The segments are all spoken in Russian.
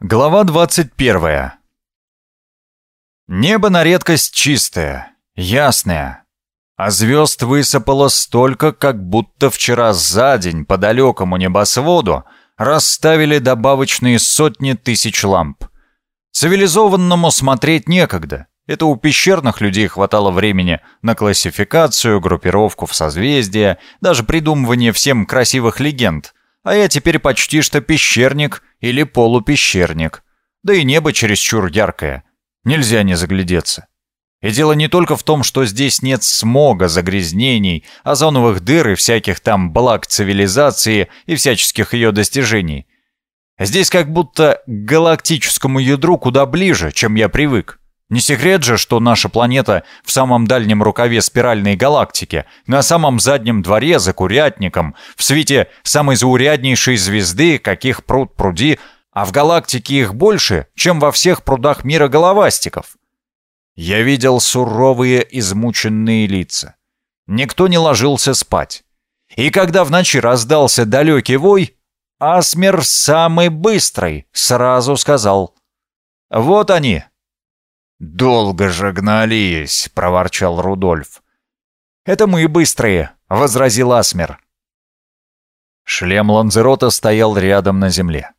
Глава 21. Небо на редкость чистое, ясное, а звезд высыпало столько, как будто вчера за день по далекому небосводу расставили добавочные сотни тысяч ламп. Цивилизованному смотреть некогда. Это у пещерных людей хватало времени на классификацию, группировку в созвездия, даже придумывание всем красивых легенд. А я теперь почти что пещерник или полупещерник. Да и небо чересчур яркое. Нельзя не заглядеться. И дело не только в том, что здесь нет смога, загрязнений, озоновых дыр и всяких там благ цивилизации и всяческих ее достижений. Здесь как будто к галактическому ядру куда ближе, чем я привык. Не секрет же, что наша планета в самом дальнем рукаве спиральной галактики, на самом заднем дворе за курятником, в свете самой зауряднейшей звезды, каких пруд пруди, а в галактике их больше, чем во всех прудах мира головастиков. Я видел суровые измученные лица. Никто не ложился спать. И когда в ночи раздался далекий вой, Асмер самый быстрый сразу сказал «Вот они, «Долго же гнались», — проворчал Рудольф. «Это мы быстрые», — возразил Асмер. Шлем Ланзерота стоял рядом на земле.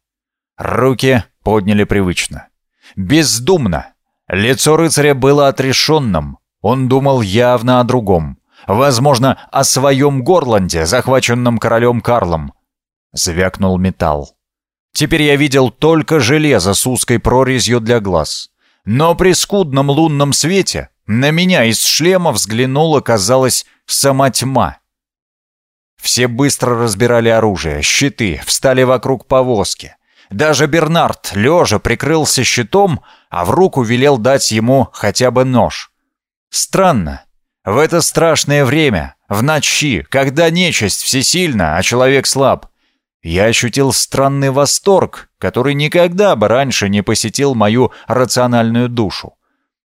Руки подняли привычно. Бездумно. Лицо рыцаря было отрешенным. Он думал явно о другом. Возможно, о своем Горланде, захваченном королем Карлом. Звякнул металл. Теперь я видел только железо с узкой прорезью для глаз. Но при скудном лунном свете на меня из шлема взглянула, казалось, сама тьма. Все быстро разбирали оружие, щиты, встали вокруг повозки. Даже Бернард, лежа, прикрылся щитом, а в руку велел дать ему хотя бы нож. Странно. В это страшное время, в ночи, когда нечисть всесильна, а человек слаб, я ощутил странный восторг, который никогда бы раньше не посетил мою рациональную душу.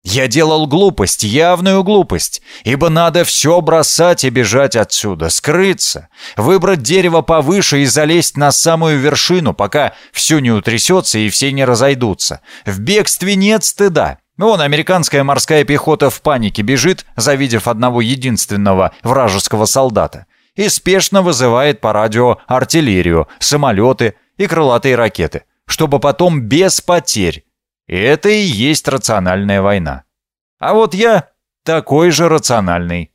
Я делал глупость, явную глупость, ибо надо все бросать и бежать отсюда, скрыться, выбрать дерево повыше и залезть на самую вершину, пока все не утрясется и все не разойдутся. В бегстве нет стыда. Вон американская морская пехота в панике бежит, завидев одного единственного вражеского солдата и спешно вызывает по радио артиллерию, самолеты и крылатые ракеты, чтобы потом без потерь. Это и есть рациональная война. А вот я такой же рациональный.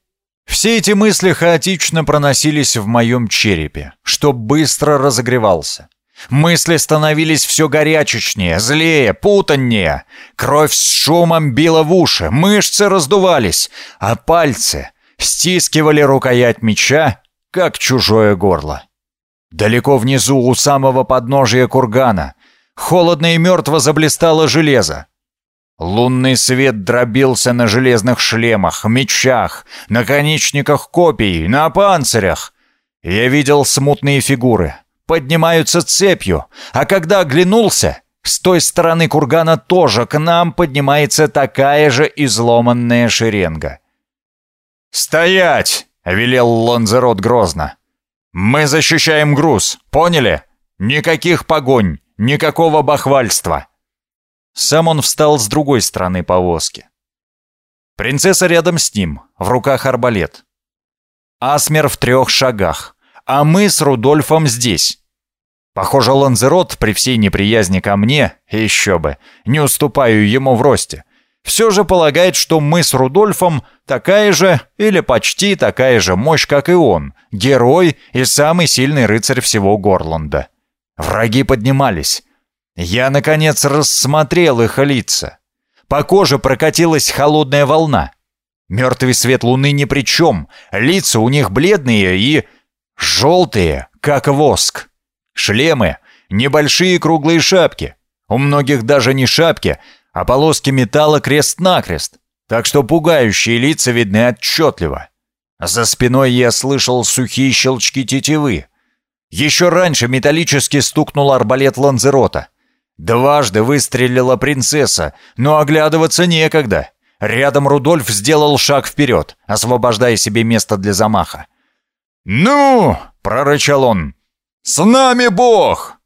Все эти мысли хаотично проносились в моем черепе, что быстро разогревался. Мысли становились все горячечнее, злее, путаннее. Кровь с шумом била в уши, мышцы раздувались, а пальцы стискивали рукоять меча как чужое горло. Далеко внизу, у самого подножия кургана, холодно и мертво заблистало железо. Лунный свет дробился на железных шлемах, мечах, наконечниках копий, на панцирях. Я видел смутные фигуры, поднимаются цепью, а когда оглянулся, с той стороны кургана тоже к нам поднимается такая же изломанная шеренга. «Стоять!» — велел Ланзерот грозно. «Мы защищаем груз, поняли? Никаких погонь, никакого бахвальства!» Сам он встал с другой стороны повозки. Принцесса рядом с ним, в руках арбалет. Асмер в трех шагах, а мы с Рудольфом здесь. Похоже, Ланзерот при всей неприязни ко мне, еще бы, не уступаю ему в росте, все же полагает, что мы с Рудольфом такая же или почти такая же мощь, как и он, герой и самый сильный рыцарь всего Горланда. Враги поднимались. Я, наконец, рассмотрел их лица. По коже прокатилась холодная волна. Мертвый свет луны ни при чем. Лица у них бледные и... желтые, как воск. Шлемы — небольшие круглые шапки. У многих даже не шапки — а полоски металла крест-накрест, так что пугающие лица видны отчетливо. За спиной я слышал сухие щелчки тетивы. Еще раньше металлически стукнул арбалет Ланзерота. Дважды выстрелила принцесса, но оглядываться некогда. Рядом Рудольф сделал шаг вперед, освобождая себе место для замаха. «Ну!» — прорычал он. «С нами Бог!»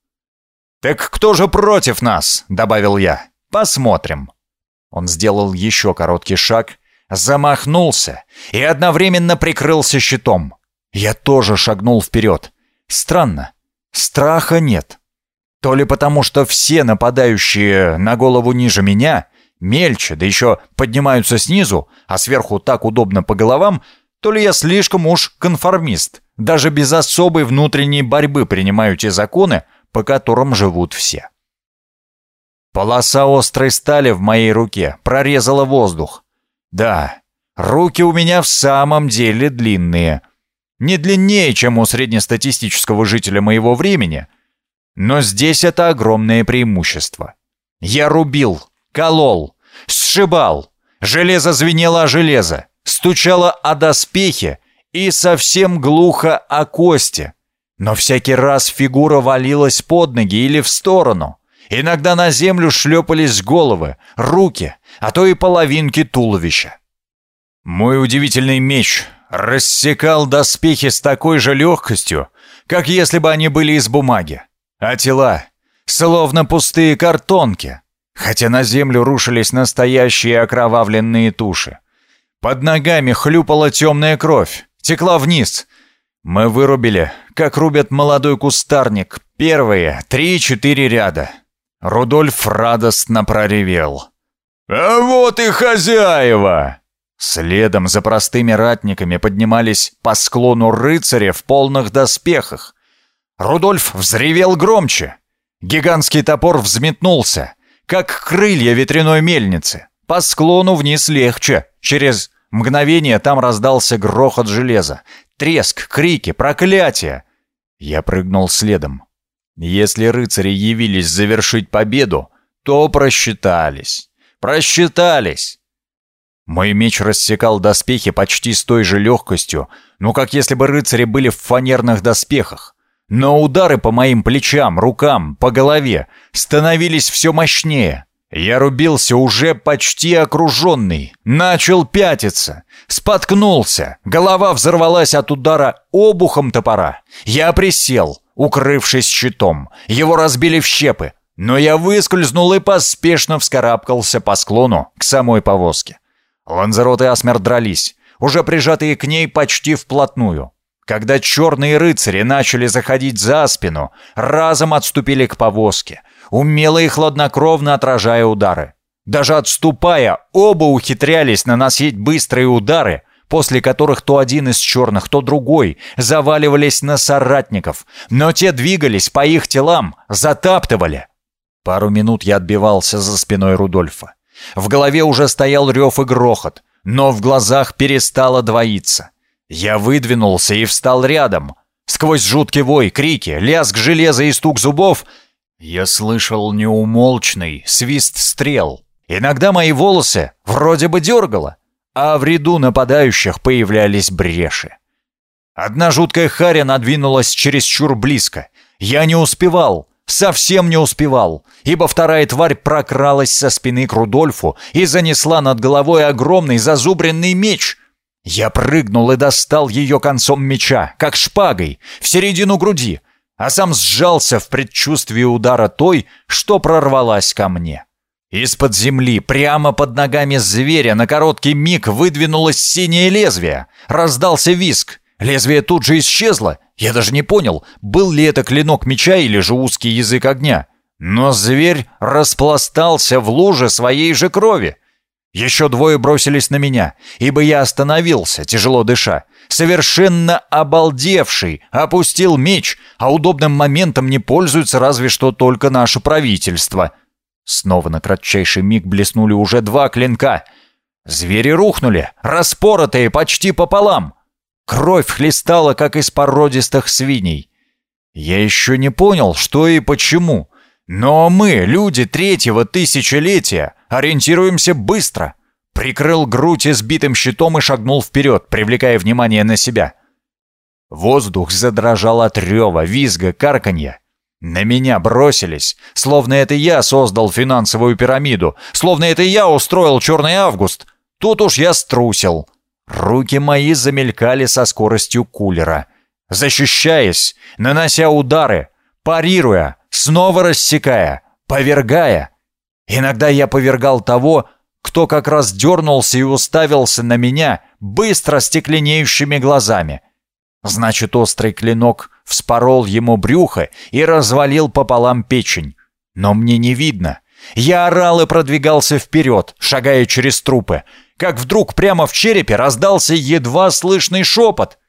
«Так кто же против нас?» — добавил я. «Посмотрим». Он сделал еще короткий шаг, замахнулся и одновременно прикрылся щитом. Я тоже шагнул вперед. Странно, страха нет. То ли потому, что все нападающие на голову ниже меня, мельче, да еще поднимаются снизу, а сверху так удобно по головам, то ли я слишком уж конформист, даже без особой внутренней борьбы принимаю те законы, по которым живут все. Полоса острой стали в моей руке прорезала воздух. Да, руки у меня в самом деле длинные. Не длиннее, чем у среднестатистического жителя моего времени, но здесь это огромное преимущество. Я рубил, колол, сшибал, железо звенело о железо, стучало о доспехи и совсем глухо о кости. Но всякий раз фигура валилась под ноги или в сторону. Иногда на землю шлепались головы, руки, а то и половинки туловища. Мой удивительный меч рассекал доспехи с такой же легкостью, как если бы они были из бумаги, а тела словно пустые картонки, хотя на землю рушились настоящие окровавленные туши. Под ногами хлюпала темная кровь, текла вниз. Мы вырубили, как рубят молодой кустарник, первые три-четыре ряда. Рудольф радостно проревел. «А вот и хозяева!» Следом за простыми ратниками поднимались по склону рыцари в полных доспехах. Рудольф взревел громче. Гигантский топор взметнулся, как крылья ветряной мельницы. По склону вниз легче. Через мгновение там раздался грохот железа. Треск, крики, проклятия. Я прыгнул следом. Если рыцари явились завершить победу, то просчитались. Просчитались. Мой меч рассекал доспехи почти с той же легкостью, ну как если бы рыцари были в фанерных доспехах. Но удары по моим плечам, рукам, по голове становились все мощнее. Я рубился уже почти окруженный, начал пятиться, споткнулся, голова взорвалась от удара обухом топора. Я присел, укрывшись щитом, его разбили в щепы, но я выскользнул и поспешно вскарабкался по склону к самой повозке. Ланзерот и Асмер дрались, уже прижатые к ней почти вплотную. Когда черные рыцари начали заходить за спину, разом отступили к повозке, умело и хладнокровно отражая удары. Даже отступая, оба ухитрялись наносить быстрые удары, после которых то один из черных, то другой заваливались на соратников, но те двигались по их телам, затаптывали. Пару минут я отбивался за спиной Рудольфа. В голове уже стоял рев и грохот, но в глазах перестало двоиться. Я выдвинулся и встал рядом. Сквозь жуткий вой, крики, лязг железа и стук зубов я слышал неумолчный свист стрел. Иногда мои волосы вроде бы дергало, а в ряду нападающих появлялись бреши. Одна жуткая харя надвинулась чересчур близко. Я не успевал, совсем не успевал, ибо вторая тварь прокралась со спины к Рудольфу и занесла над головой огромный зазубренный меч. Я прыгнул и достал ее концом меча, как шпагой, в середину груди, а сам сжался в предчувствии удара той, что прорвалась ко мне. Из-под земли, прямо под ногами зверя, на короткий миг выдвинулось синее лезвие. Раздался виск. Лезвие тут же исчезло. Я даже не понял, был ли это клинок меча или же узкий язык огня. Но зверь распластался в луже своей же крови. Еще двое бросились на меня, ибо я остановился, тяжело дыша. Совершенно обалдевший, опустил меч, а удобным моментом не пользуется разве что только наше правительство. Снова на кратчайший миг блеснули уже два клинка. Звери рухнули, распоротые почти пополам. Кровь хлестала, как из породистых свиней. Я еще не понял, что и почему. Но мы, люди третьего тысячелетия, ориентируемся быстро. Прикрыл грудь избитым щитом и шагнул вперед, привлекая внимание на себя. Воздух задрожал от рева, визга, карканья. На меня бросились, словно это я создал финансовую пирамиду, словно это я устроил черный август. Тут уж я струсил. Руки мои замелькали со скоростью кулера. Защищаясь, нанося удары, парируя, снова рассекая, повергая. Иногда я повергал того, кто как раз дернулся и уставился на меня быстро стекленеющими глазами. Значит, острый клинок вспорол ему брюхо и развалил пополам печень. Но мне не видно. Я орал и продвигался вперед, шагая через трупы, как вдруг прямо в черепе раздался едва слышный шепот.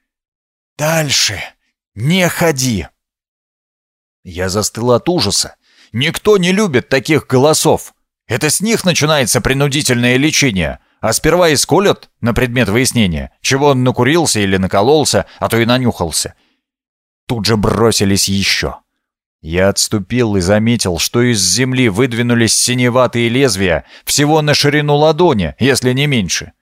«Дальше не ходи!» Я застыл от ужаса. Никто не любит таких голосов. Это с них начинается принудительное лечение, а сперва исколят на предмет выяснения, чего он накурился или накололся, а то и нанюхался. Тут же бросились еще. Я отступил и заметил, что из земли выдвинулись синеватые лезвия всего на ширину ладони, если не меньше.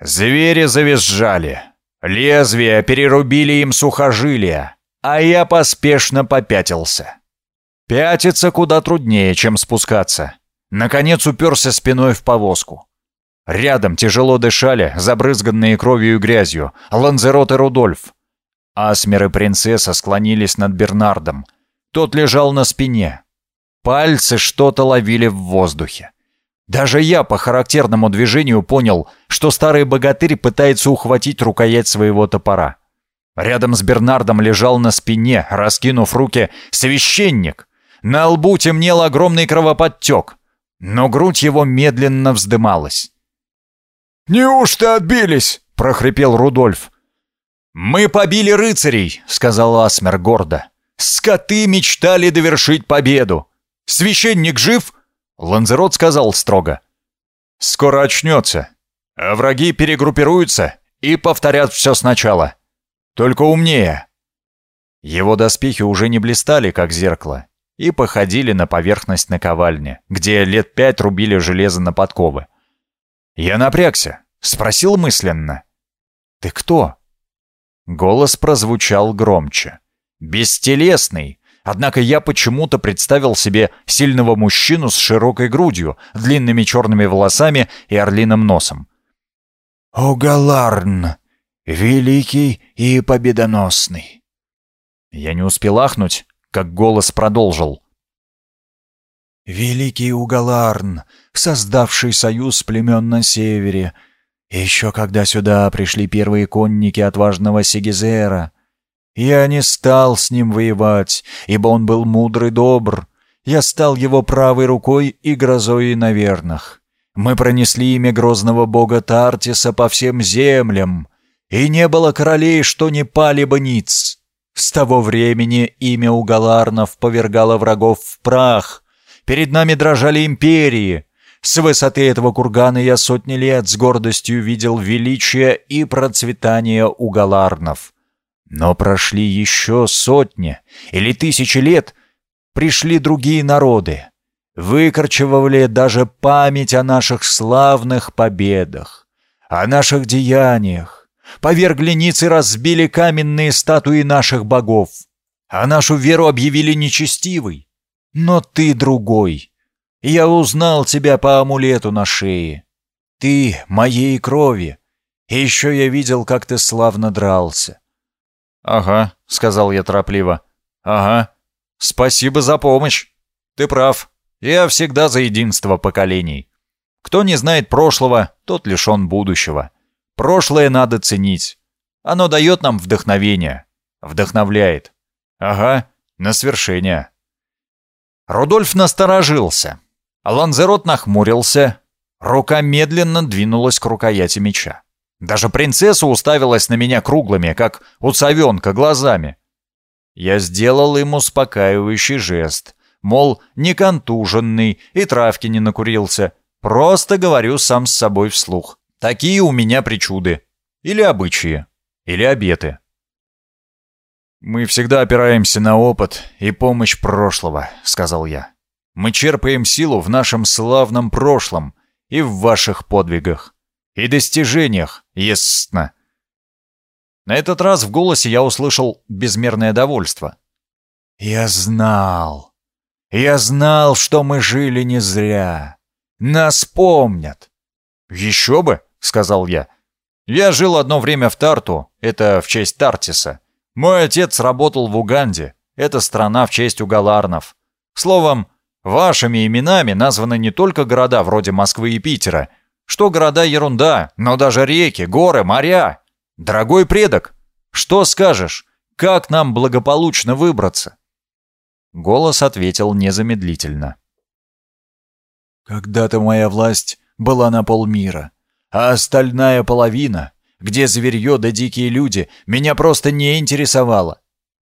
Звери завизжали. Лезвия перерубили им сухожилия, а я поспешно попятился. Пятиться куда труднее, чем спускаться. Наконец уперся спиной в повозку. Рядом тяжело дышали, забрызганные кровью и грязью, Ланзерот и Рудольф. Асмер и принцесса склонились над Бернардом. Тот лежал на спине. Пальцы что-то ловили в воздухе. Даже я по характерному движению понял, что старый богатырь пытается ухватить рукоять своего топора. Рядом с Бернардом лежал на спине, раскинув руки, священник. На лбу темнел огромный кровоподтек, но грудь его медленно вздымалась. «Неужто отбились?» — прохрипел Рудольф. «Мы побили рыцарей», — сказал Асмер гордо. «Скоты мечтали довершить победу. Священник жив?» Ланзерот сказал строго. «Скоро очнется, а враги перегруппируются и повторят все сначала. Только умнее». Его доспехи уже не блистали, как зеркало, и походили на поверхность наковальни, где лет пять рубили железо на подковы. Я напрягся, спросил мысленно. «Ты кто?» Голос прозвучал громче. «Бестелесный!» Однако я почему-то представил себе сильного мужчину с широкой грудью, длинными черными волосами и орлиным носом. «Огаларн! Великий и победоносный!» Я не успел ахнуть, как голос продолжил. «Великий Угаларн, создавший союз племен на севере, еще когда сюда пришли первые конники отважного Сигизера, я не стал с ним воевать, ибо он был мудрый добр. Я стал его правой рукой и грозой на верных. Мы пронесли имя грозного бога Тартиса по всем землям, и не было королей, что не пали бы ниц. С того времени имя Угаларнов повергало врагов в прах. Перед нами дрожали империи. С высоты этого кургана я сотни лет с гордостью видел величие и процветание Угаларнов. Но прошли еще сотни или тысячи лет, пришли другие народы, выкорчевывали даже память о наших славных победах, о наших деяниях, повергли ниц и разбили каменные статуи наших богов, а нашу веру объявили нечестивой. Но ты другой. Я узнал тебя по амулету на шее. Ты моей крови. И еще я видел, как ты славно дрался. «Ага», — сказал я торопливо. «Ага. Спасибо за помощь. Ты прав. Я всегда за единство поколений. Кто не знает прошлого, тот лишен будущего. Прошлое надо ценить. Оно дает нам вдохновение. Вдохновляет. Ага, на свершение». Рудольф насторожился. Ланзерот нахмурился. Рука медленно двинулась к рукояти меча. Даже принцесса уставилась на меня круглыми, как у совенка, глазами. Я сделал ему успокаивающий жест, мол, не контуженный и травки не накурился. Просто говорю сам с собой вслух. Такие у меня причуды. Или обычаи. Или обеты. «Мы всегда опираемся на опыт и помощь прошлого», — сказал я. «Мы черпаем силу в нашем славном прошлом и в ваших подвигах и достижениях, естественно. На этот раз в голосе я услышал безмерное довольство. «Я знал. Я знал, что мы жили не зря. Нас помнят». «Еще бы», — сказал я. «Я жил одно время в Тарту, это в честь Тартиса. Мой отец работал в Уганде, это страна в честь угаларнов. Словом, вашими именами названы не только города вроде Москвы и Питера, что города ерунда, но даже реки, горы, моря. Дорогой предок, что скажешь, как нам благополучно выбраться?» Голос ответил незамедлительно. «Когда-то моя власть была на полмира, а остальная половина, где зверье да дикие люди, меня просто не интересовала.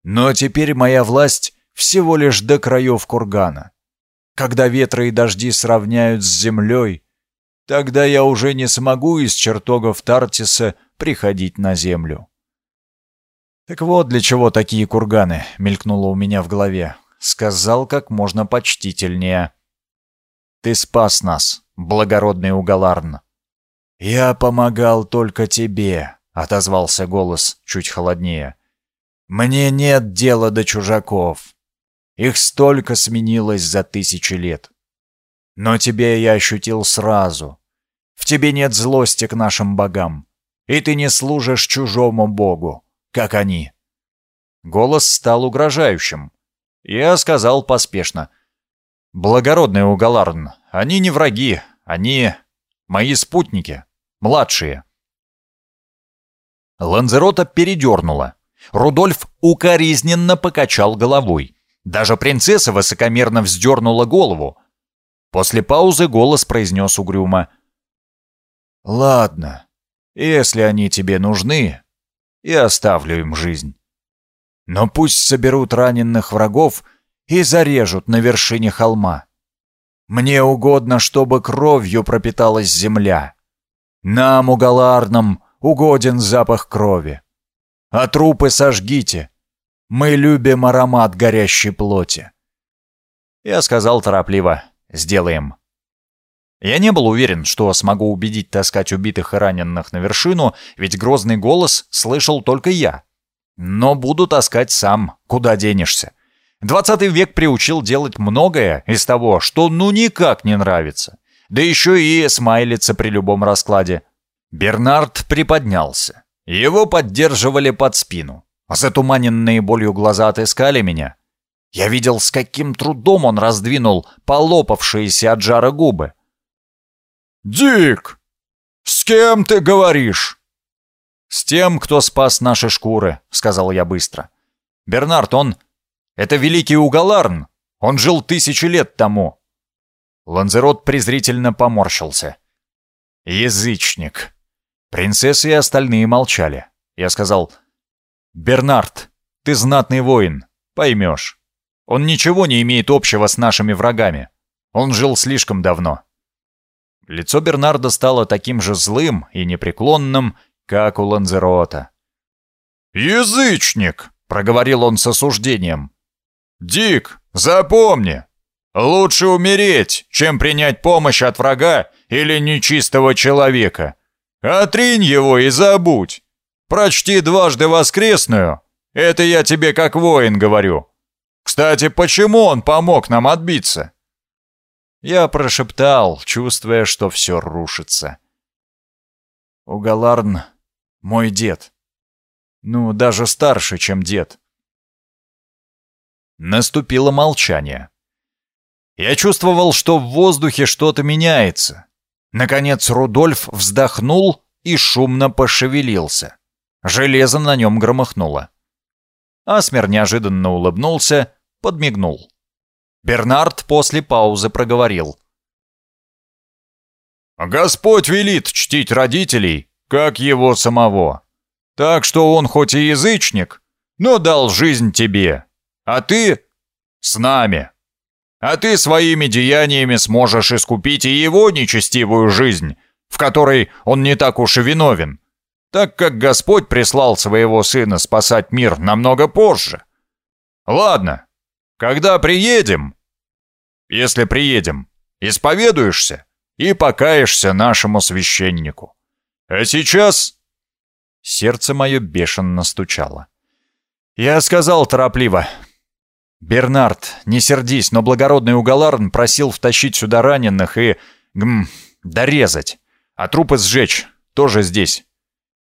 Но теперь моя власть всего лишь до краев кургана. Когда ветры и дожди сравняют с землей, тогда я уже не смогу из чертогов Тартиса приходить на землю. «Так вот для чего такие курганы», — мелькнуло у меня в голове. Сказал как можно почтительнее. «Ты спас нас, благородный Уголарн». «Я помогал только тебе», — отозвался голос чуть холоднее. «Мне нет дела до чужаков. Их столько сменилось за тысячи лет. Но тебе я ощутил сразу. В тебе нет злости к нашим богам, и ты не служишь чужому богу, как они». Голос стал угрожающим. Я сказал поспешно. «Благородный Уголарн, они не враги, они мои спутники, младшие». Ланзерота передернула. Рудольф укоризненно покачал головой. Даже принцесса высокомерно вздернула голову. После паузы голос произнес угрюмо. «Ладно, если они тебе нужны, я оставлю им жизнь. Но пусть соберут раненых врагов и зарежут на вершине холма. Мне угодно, чтобы кровью пропиталась земля. Нам, уголарным, угоден запах крови. А трупы сожгите. Мы любим аромат горящей плоти. Я сказал торопливо «Сделаем». Я не был уверен, что смогу убедить таскать убитых и раненых на вершину, ведь грозный голос слышал только я. Но буду таскать сам, куда денешься. Двадцатый век приучил делать многое из того, что ну никак не нравится. Да еще и смайлится при любом раскладе. Бернард приподнялся. Его поддерживали под спину. Затуманенные болью глаза отыскали меня. Я видел, с каким трудом он раздвинул полопавшиеся от жара губы. «Дик, с кем ты говоришь?» «С тем, кто спас наши шкуры», — сказал я быстро. «Бернард, он... Это великий Уголарн. Он жил тысячу лет тому». Ланзерот презрительно поморщился. «Язычник». Принцессы и остальные молчали. Я сказал, «Бернард, ты знатный воин, поймешь. Он ничего не имеет общего с нашими врагами. Он жил слишком давно». Лицо Бернарда стало таким же злым и непреклонным, как у Ланзерота. «Язычник!» — проговорил он с осуждением. «Дик, запомни, лучше умереть, чем принять помощь от врага или нечистого человека. Отринь его и забудь. Прочти дважды воскресную. Это я тебе как воин говорю. Кстати, почему он помог нам отбиться?» Я прошептал, чувствуя, что все рушится. Угаларн мой дед. Ну, даже старше, чем дед. Наступило молчание. Я чувствовал, что в воздухе что-то меняется. Наконец Рудольф вздохнул и шумно пошевелился. Железо на нем громыхнуло. Асмер неожиданно улыбнулся, подмигнул. Бернард после паузы проговорил. «Господь велит чтить родителей как его самого. Так что он хоть и язычник, но дал жизнь тебе, а ты с нами. А ты своими деяниями сможешь искупить и его нечестивую жизнь, в которой он не так уж и виновен, так как Господь прислал своего сына спасать мир намного позже. Ладно, когда приедем, если приедем, исповедуешься и покаешься нашему священнику. А сейчас...» Сердце мое бешено стучало. Я сказал торопливо. «Бернард, не сердись, но благородный Уголарн просил втащить сюда раненых и... гм... дорезать. А трупы сжечь. Тоже здесь.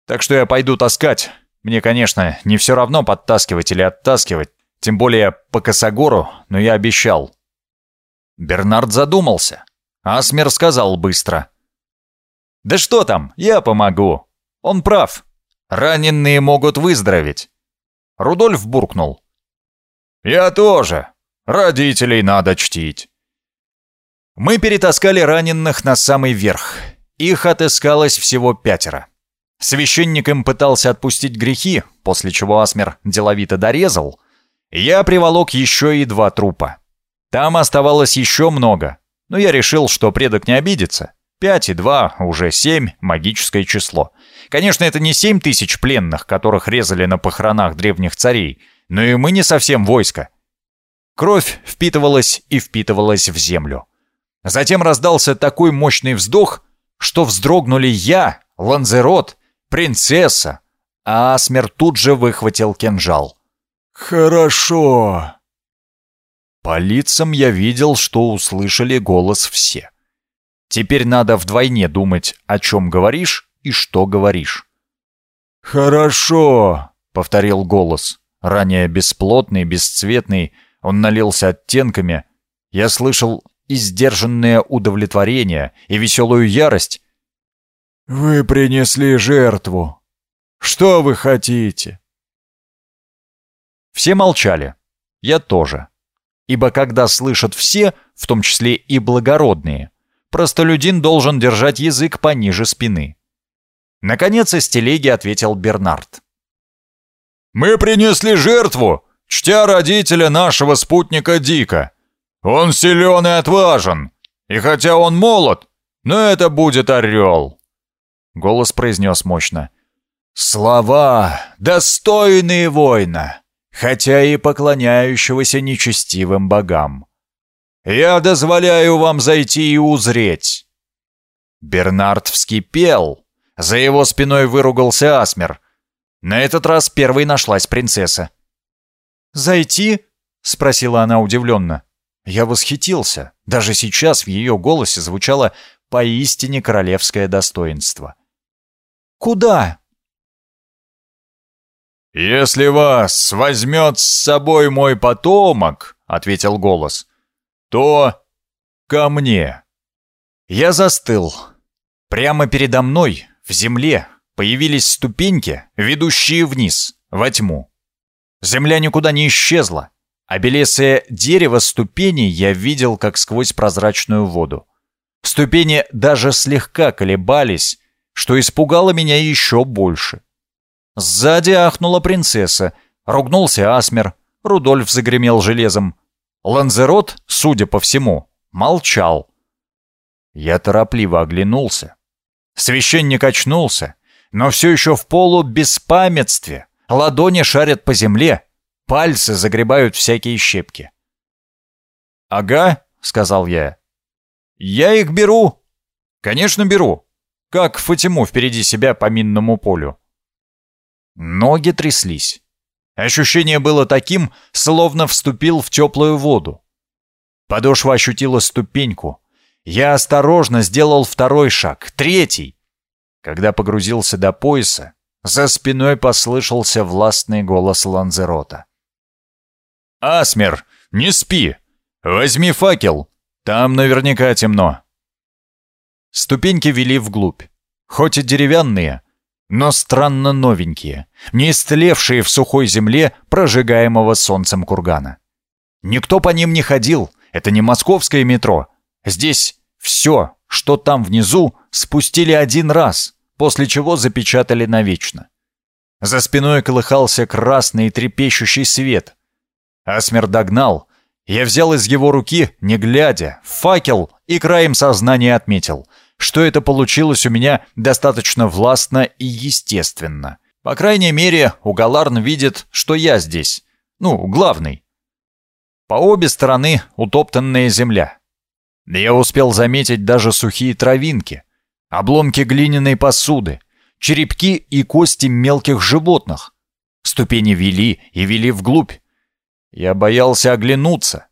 Так что я пойду таскать. Мне, конечно, не все равно подтаскивать или оттаскивать. Тем более по косогору, но я обещал. Бернард задумался. Асмер сказал быстро. «Да что там, я помогу. Он прав. Раненые могут выздороветь». Рудольф буркнул. «Я тоже. Родителей надо чтить». Мы перетаскали раненых на самый верх. Их отыскалось всего пятеро. Священник им пытался отпустить грехи, после чего Асмер деловито дорезал. Я приволок еще и два трупа. Там оставалось еще много, но я решил, что предок не обидится. Пять и два, уже семь — магическое число. Конечно, это не семь тысяч пленных, которых резали на похоронах древних царей, но и мы не совсем войско. Кровь впитывалась и впитывалась в землю. Затем раздался такой мощный вздох, что вздрогнули я, Ланзерот, принцесса, а Асмер тут же выхватил кинжал. «Хорошо!» По лицам я видел, что услышали голос все. Теперь надо вдвойне думать, о чем говоришь и что говоришь. «Хорошо!» — повторил голос. Ранее бесплотный, бесцветный, он налился оттенками. Я слышал и сдержанное удовлетворение, и веселую ярость. «Вы принесли жертву. Что вы хотите?» Все молчали. Я тоже. Ибо когда слышат все, в том числе и благородные, простолюдин должен держать язык пониже спины. Наконец из телеги ответил Бернард. «Мы принесли жертву, чтя родителя нашего спутника Дика. Он силен и отважен, и хотя он молод, но это будет орел!» Голос произнес мощно. «Слова, достойные воина, хотя и поклоняющегося нечестивым богам. Я дозволяю вам зайти и узреть». Бернард вскипел. За его спиной выругался Асмер. На этот раз первой нашлась принцесса. «Зайти?» — спросила она удивленно. Я восхитился. Даже сейчас в ее голосе звучало поистине королевское достоинство. «Куда?» «Если вас возьмет с собой мой потомок», — ответил голос, — «то ко мне». Я застыл. Прямо передо мной, в земле, появились ступеньки, ведущие вниз, во тьму. Земля никуда не исчезла, а белесое дерево ступеней я видел, как сквозь прозрачную воду. Ступени даже слегка колебались, что испугало меня еще больше. Сзади ахнула принцесса, ругнулся Асмер, Рудольф загремел железом. Ланзерот, судя по всему, молчал. Я торопливо оглянулся. Священник очнулся, но все еще в полу беспамятстве. Ладони шарят по земле, Пальцы загребают всякие щепки. «Ага», — сказал я. «Я их беру». «Конечно, беру. Как Фатиму впереди себя по минному полю». Ноги тряслись. Ощущение было таким, словно вступил в теплую воду. Подошва ощутила ступеньку. Я осторожно сделал второй шаг, третий. Когда погрузился до пояса, за спиной послышался властный голос Ланзерота. «Асмер, не спи! Возьми факел! Там наверняка темно!» Ступеньки вели вглубь. Хоть и деревянные, но странно новенькие, не истлевшие в сухой земле прожигаемого солнцем кургана. Никто по ним не ходил, это не московское метро. Здесь все, что там внизу, спустили один раз, после чего запечатали навечно. За спиной колыхался красный трепещущий свет, Асмер догнал. Я взял из его руки, не глядя, факел и краем сознания отметил, что это получилось у меня достаточно властно и естественно. По крайней мере, Угаларн видит, что я здесь. Ну, главный. По обе стороны утоптанная земля. Я успел заметить даже сухие травинки, обломки глиняной посуды, черепки и кости мелких животных. Ступени вели и вели вглубь, я боялся оглянуться.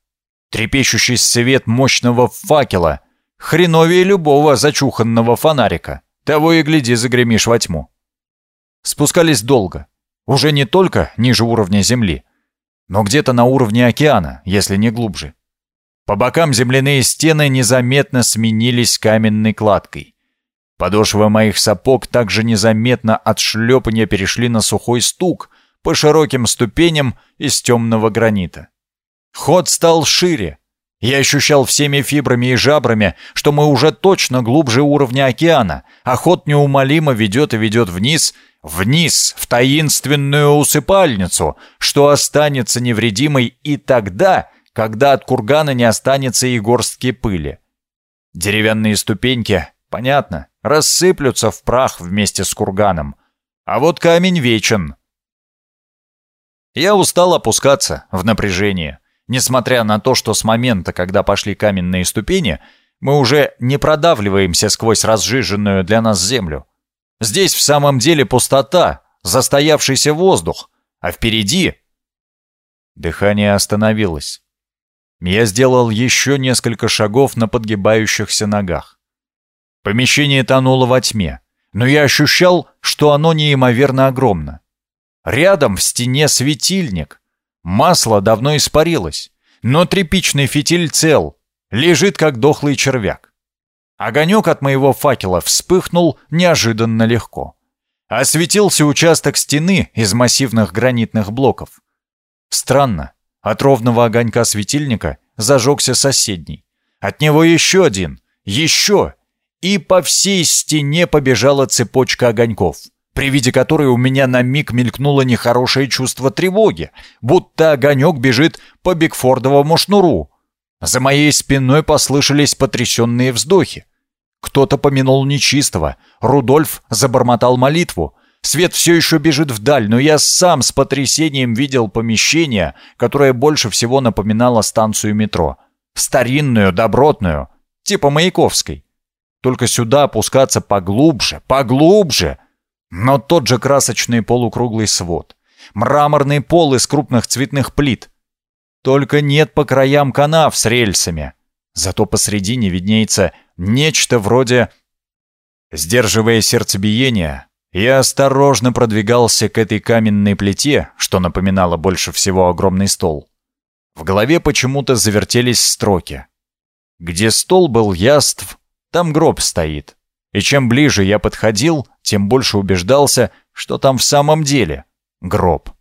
Трепещущий свет мощного факела, хреновее любого зачуханного фонарика. Того и гляди, загремишь во тьму. Спускались долго. Уже не только ниже уровня земли, но где-то на уровне океана, если не глубже. По бокам земляные стены незаметно сменились каменной кладкой. Подошвы моих сапог также незаметно от шлепания перешли на сухой стук по широким ступеням из темного гранита. Ход стал шире. Я ощущал всеми фибрами и жабрами, что мы уже точно глубже уровня океана, а ход неумолимо ведет и ведет вниз, вниз, в таинственную усыпальницу, что останется невредимой и тогда, когда от кургана не останется и горстки пыли. Деревянные ступеньки, понятно, рассыплются в прах вместе с курганом, а вот камень вечен. Я устал опускаться в напряжение. Несмотря на то, что с момента, когда пошли каменные ступени, мы уже не продавливаемся сквозь разжиженную для нас землю. Здесь в самом деле пустота, застоявшийся воздух, а впереди... Дыхание остановилось. Я сделал еще несколько шагов на подгибающихся ногах. Помещение тонуло во тьме, но я ощущал, что оно неимоверно огромно. Рядом в стене светильник, Масло давно испарилось, но тряпичный фитиль цел, лежит как дохлый червяк. Огонек от моего факела вспыхнул неожиданно легко. Осветился участок стены из массивных гранитных блоков. Странно, от ровного огонька светильника зажегся соседний. От него еще один, еще, и по всей стене побежала цепочка огоньков при виде которой у меня на миг мелькнуло нехорошее чувство тревоги, будто огонек бежит по Бигфордовому шнуру. За моей спиной послышались потрясенные вздохи. Кто-то помянул нечистого, Рудольф забормотал молитву. Свет все еще бежит вдаль, но я сам с потрясением видел помещение, которое больше всего напоминало станцию метро. Старинную, добротную, типа Маяковской. Только сюда опускаться поглубже, поглубже — но тот же красочный полукруглый свод, мраморный пол из крупных цветных плит. Только нет по краям канав с рельсами. Зато посредине виднеется нечто вроде... Сдерживая сердцебиение, я осторожно продвигался к этой каменной плите, что напоминало больше всего огромный стол. В голове почему-то завертелись строки. Где стол был яств, там гроб стоит. И чем ближе я подходил, тем больше убеждался, что там в самом деле гроб.